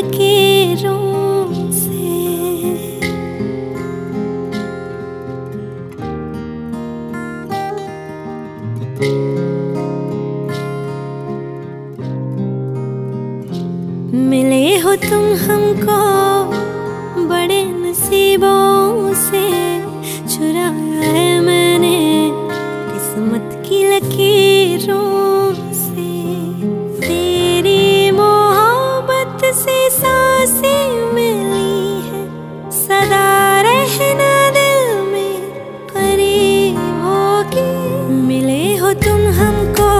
लकीरों से। मिले हो तुम हमको बड़े नसीबों से। मिली है। सदा रहना में करीब मिले हो तुम हमको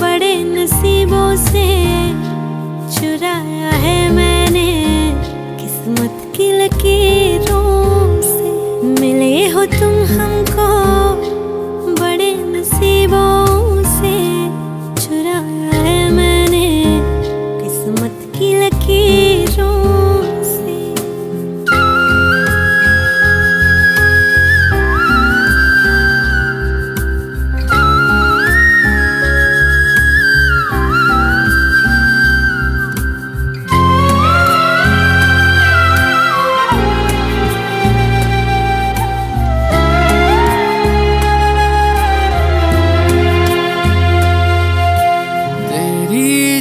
बड़े नसीबों से। चुराया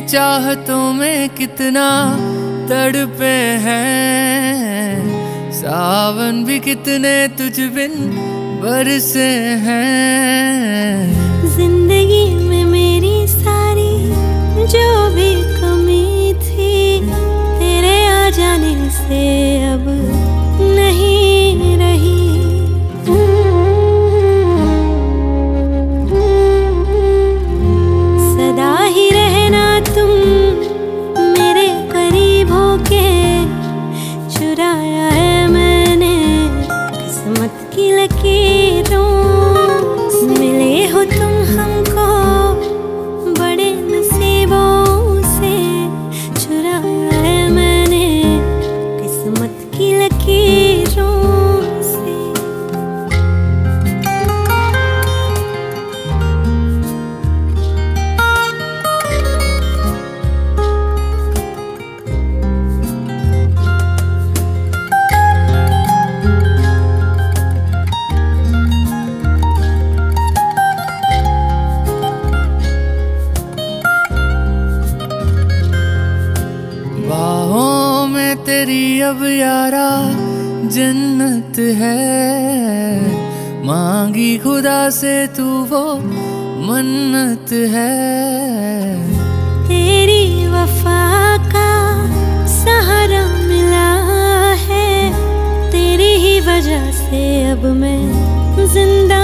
चाहतों में कितना तड़पे हैं। सावन भी कितने तुझ बिन बरसे हैं। ज़िंदगी की लकीरों मिले हो तुम तेरी अब यारा जन्नत है। मांगी खुदा से तू वो मन्नत है। तेरी वफा का सहारा मिला है। तेरी ही वजह से अब मैं ज़िंदा